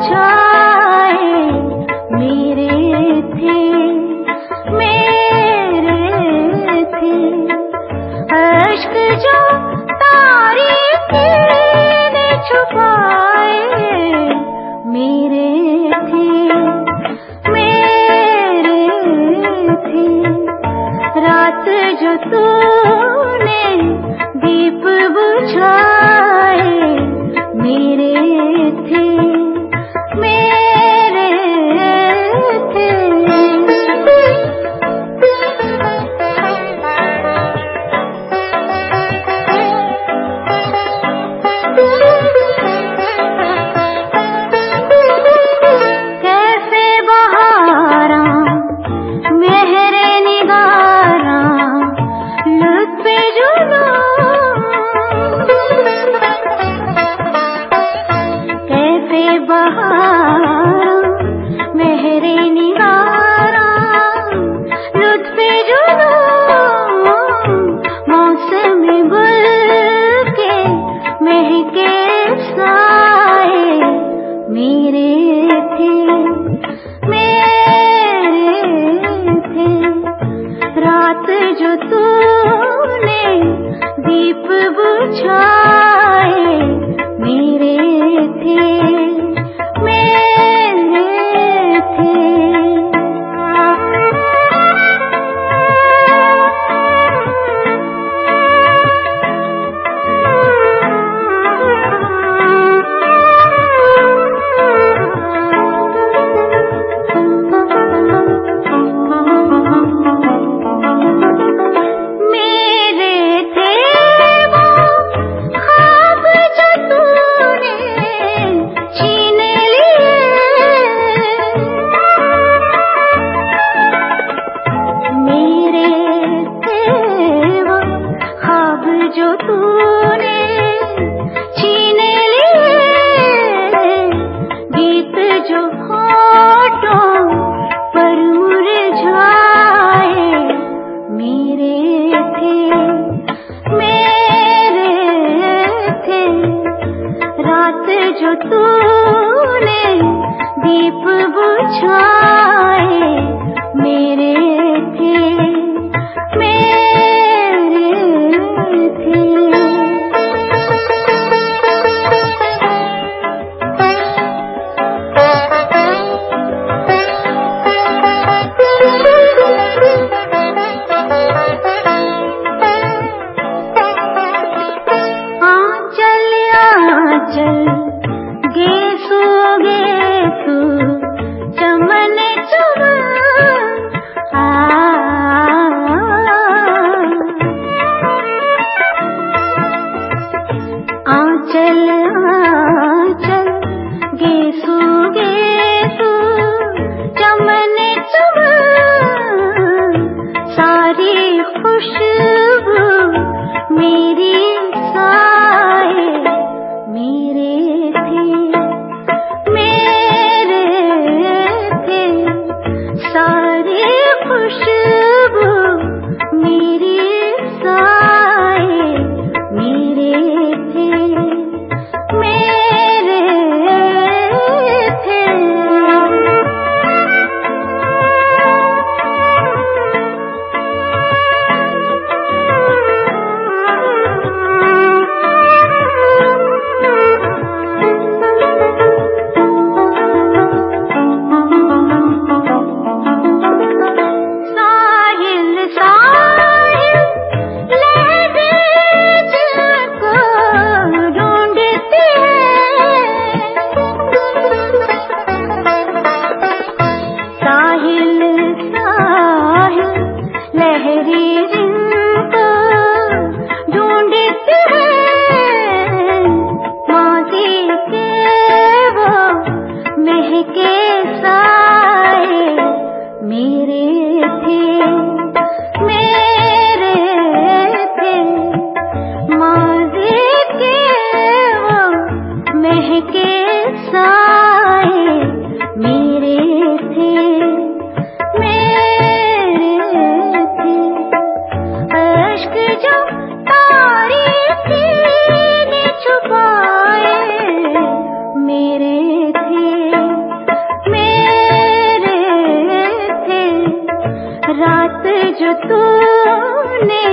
छा मेरे थे मेरे थे। रात जो तूने दीप बुझाए मेरे थे। कहते हैं तूने